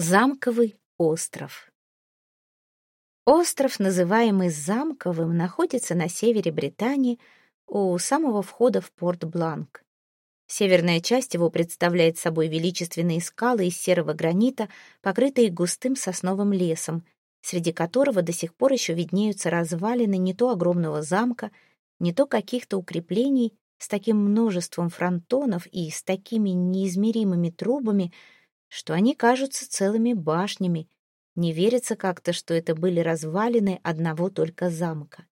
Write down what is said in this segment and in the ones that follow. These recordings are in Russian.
Замковый остров. Остров, называемый Замковым, находится на севере Британии, у самого входа в Порт-Бланк. Северная часть его представляет собой величественные скалы из серого гранита, покрытые густым сосновым лесом, среди которого до сих пор еще виднеются развалины не то огромного замка, не то каких-то укреплений с таким множеством фронтонов и с такими неизмеримыми трубами, что они кажутся целыми башнями. Не верится как-то, что это были развалины одного только замка.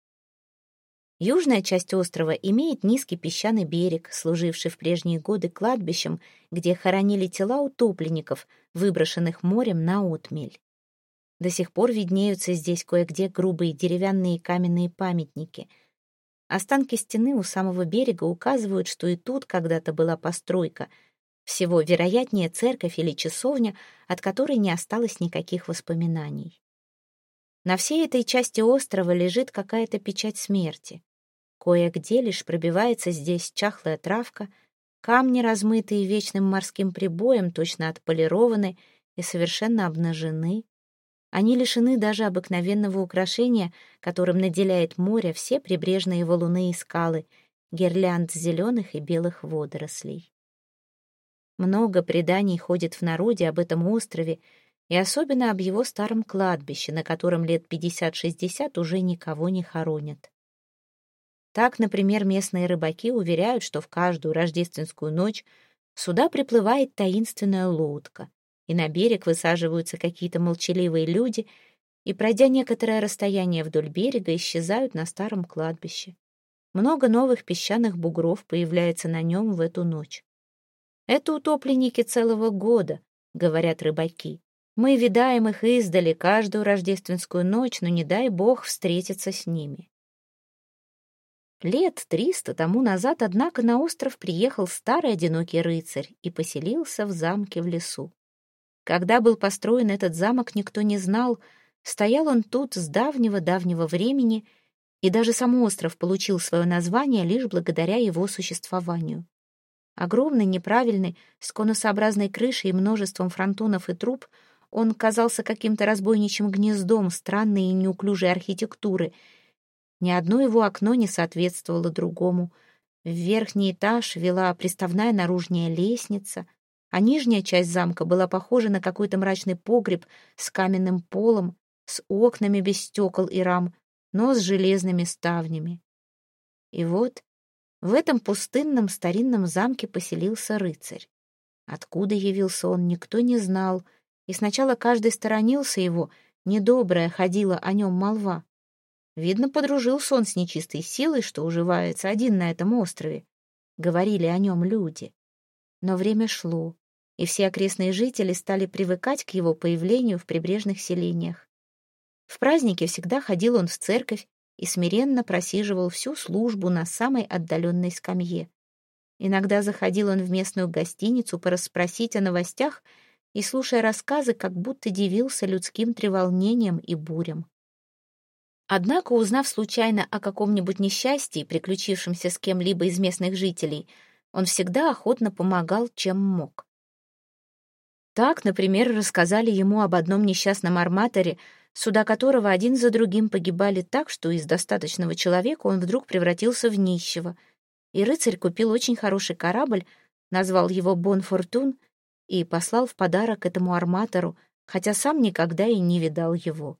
Южная часть острова имеет низкий песчаный берег, служивший в прежние годы кладбищем, где хоронили тела утопленников, выброшенных морем на отмель. До сих пор виднеются здесь кое-где грубые деревянные каменные памятники. Останки стены у самого берега указывают, что и тут когда-то была постройка — всего вероятнее церковь или часовня, от которой не осталось никаких воспоминаний. На всей этой части острова лежит какая-то печать смерти. Кое-где лишь пробивается здесь чахлая травка, камни, размытые вечным морским прибоем, точно отполированы и совершенно обнажены. Они лишены даже обыкновенного украшения, которым наделяет море все прибрежные валуны и скалы, гирлянд зеленых и белых водорослей. Много преданий ходит в народе об этом острове, и особенно об его старом кладбище, на котором лет 50-60 уже никого не хоронят. Так, например, местные рыбаки уверяют, что в каждую рождественскую ночь сюда приплывает таинственная лодка, и на берег высаживаются какие-то молчаливые люди, и, пройдя некоторое расстояние вдоль берега, исчезают на старом кладбище. Много новых песчаных бугров появляется на нем в эту ночь. Это утопленники целого года, говорят рыбаки. Мы видаем их издали каждую рождественскую ночь, но не дай бог встретиться с ними. Лет триста тому назад, однако, на остров приехал старый одинокий рыцарь и поселился в замке в лесу. Когда был построен этот замок, никто не знал, стоял он тут с давнего-давнего времени, и даже сам остров получил свое название лишь благодаря его существованию. Огромный, неправильный, с конусообразной крышей и множеством фронтонов и труб, он казался каким-то разбойничьим гнездом странной и неуклюжей архитектуры. Ни одно его окно не соответствовало другому. В верхний этаж вела приставная наружная лестница, а нижняя часть замка была похожа на какой-то мрачный погреб с каменным полом, с окнами без стекол и рам, но с железными ставнями. И вот в этом пустынном старинном замке поселился рыцарь. Откуда явился он, никто не знал, и сначала каждый сторонился его, недобрая ходила о нем молва. Видно, подружился он с нечистой силой, что уживается один на этом острове. Говорили о нем люди. Но время шло, и все окрестные жители стали привыкать к его появлению в прибрежных селениях. В праздники всегда ходил он в церковь и смиренно просиживал всю службу на самой отдаленной скамье. Иногда заходил он в местную гостиницу порасспросить о новостях и, слушая рассказы, как будто дивился людским треволнением и бурям. Однако, узнав случайно о каком-нибудь несчастье, приключившемся с кем-либо из местных жителей, он всегда охотно помогал, чем мог. Так, например, рассказали ему об одном несчастном арматоре, суда которого один за другим погибали так, что из достаточного человека он вдруг превратился в нищего. И рыцарь купил очень хороший корабль, назвал его «Бон Фортун» и послал в подарок этому арматору, хотя сам никогда и не видал его.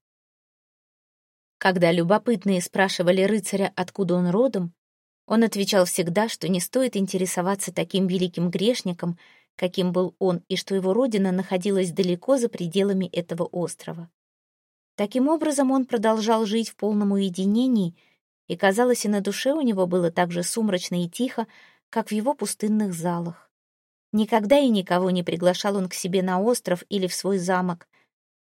Когда любопытные спрашивали рыцаря, откуда он родом, он отвечал всегда, что не стоит интересоваться таким великим грешником, каким был он, и что его родина находилась далеко за пределами этого острова. Таким образом, он продолжал жить в полном уединении, и, казалось, и на душе у него было так же сумрачно и тихо, как в его пустынных залах. Никогда и никого не приглашал он к себе на остров или в свой замок.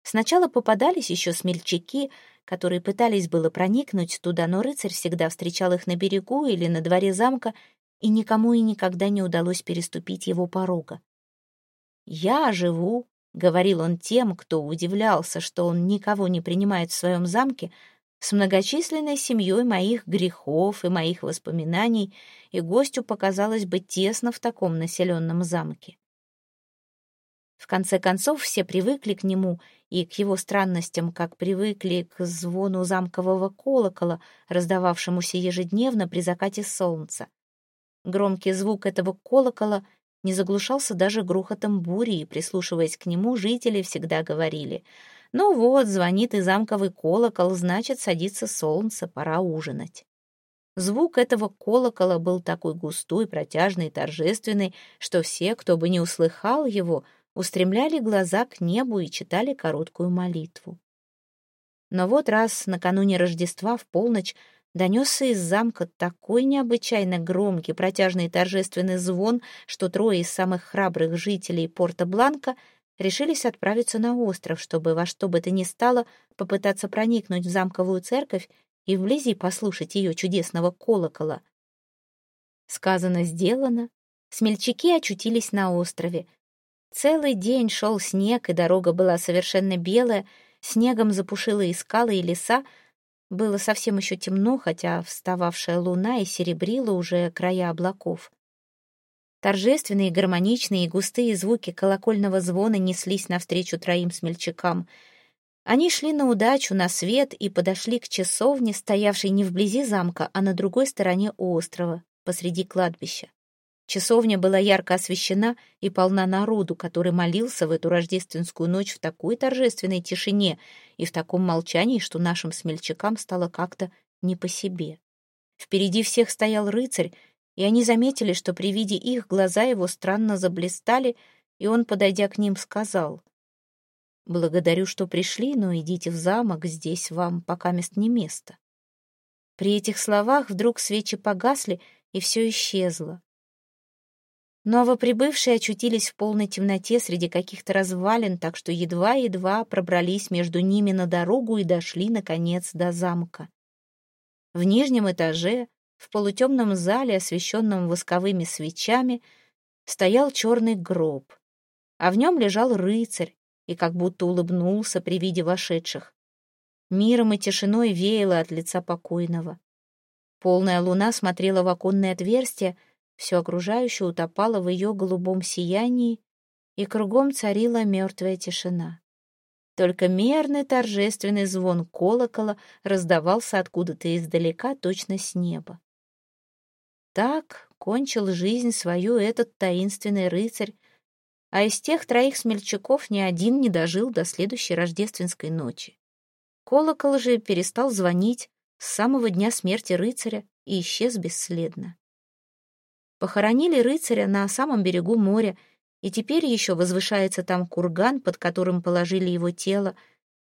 Сначала попадались еще смельчаки, которые пытались было проникнуть туда, но рыцарь всегда встречал их на берегу или на дворе замка, и никому и никогда не удалось переступить его порога. «Я живу говорил он тем, кто удивлялся, что он никого не принимает в своем замке, с многочисленной семьей моих грехов и моих воспоминаний, и гостю показалось бы тесно в таком населенном замке. В конце концов, все привыкли к нему и к его странностям, как привыкли к звону замкового колокола, раздававшемуся ежедневно при закате солнца. Громкий звук этого колокола не заглушался даже грохотом бури, и, прислушиваясь к нему, жители всегда говорили «Ну вот, звонит и замковый колокол, значит, садится солнце, пора ужинать». Звук этого колокола был такой густой, протяжный и торжественный, что все, кто бы не услыхал его, устремляли глаза к небу и читали короткую молитву. Но вот раз накануне Рождества в полночь донесся из замка такой необычайно громкий, протяжный и торжественный звон, что трое из самых храбрых жителей Порта-Бланка решились отправиться на остров, чтобы во что бы то ни стало попытаться проникнуть в замковую церковь и вблизи послушать ее чудесного колокола. Сказано, сделано. Смельчаки очутились на острове, Целый день шел снег, и дорога была совершенно белая, снегом запушила и скалы, и леса. Было совсем еще темно, хотя встававшая луна и серебрила уже края облаков. Торжественные, гармоничные и густые звуки колокольного звона неслись навстречу троим смельчакам. Они шли на удачу, на свет и подошли к часовне, стоявшей не вблизи замка, а на другой стороне острова, посреди кладбища. Часовня была ярко освещена и полна народу, который молился в эту рождественскую ночь в такой торжественной тишине и в таком молчании, что нашим смельчакам стало как-то не по себе. Впереди всех стоял рыцарь, и они заметили, что при виде их глаза его странно заблистали, и он, подойдя к ним, сказал, «Благодарю, что пришли, но идите в замок, здесь вам пока мест не место». При этих словах вдруг свечи погасли, и все исчезло. Новоприбывшие очутились в полной темноте среди каких-то развалин, так что едва-едва пробрались между ними на дорогу и дошли, наконец, до замка. В нижнем этаже, в полутемном зале, освещенном восковыми свечами, стоял черный гроб, а в нем лежал рыцарь и как будто улыбнулся при виде вошедших. Миром и тишиной веяло от лица покойного. Полная луна смотрела в оконное отверстие, все окружающее утопало в ее голубом сиянии, и кругом царила мертвая тишина. Только мерный торжественный звон колокола раздавался откуда-то издалека, точно с неба. Так кончил жизнь свою этот таинственный рыцарь, а из тех троих смельчаков ни один не дожил до следующей рождественской ночи. Колокол же перестал звонить с самого дня смерти рыцаря и исчез бесследно. Похоронили рыцаря на самом берегу моря, и теперь еще возвышается там курган, под которым положили его тело,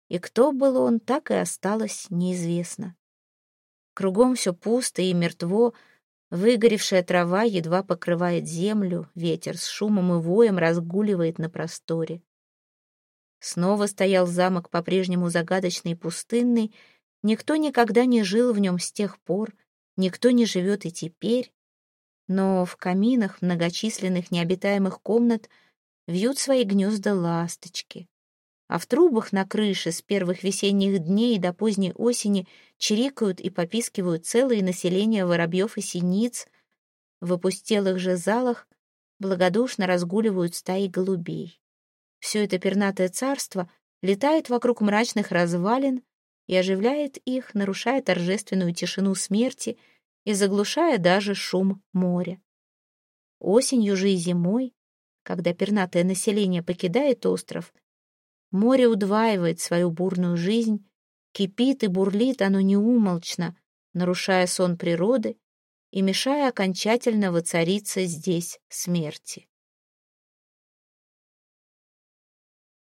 и кто был он, так и осталось неизвестно. Кругом все пусто и мертво, выгоревшая трава едва покрывает землю, ветер с шумом и воем разгуливает на просторе. Снова стоял замок по-прежнему загадочный и пустынный, никто никогда не жил в нем с тех пор, никто не живет и теперь, но в каминах многочисленных необитаемых комнат вьют свои гнезда ласточки, а в трубах на крыше с первых весенних дней до поздней осени чирикают и попискивают целые населения воробьев и синиц, в опустелых же залах благодушно разгуливают стаи голубей. Все это пернатое царство летает вокруг мрачных развалин и оживляет их, нарушая торжественную тишину смерти — и заглушая даже шум моря. Осенью же и зимой, когда пернатое население покидает остров, море удваивает свою бурную жизнь, кипит и бурлит оно неумолчно, нарушая сон природы и мешая окончательно воцариться здесь смерти.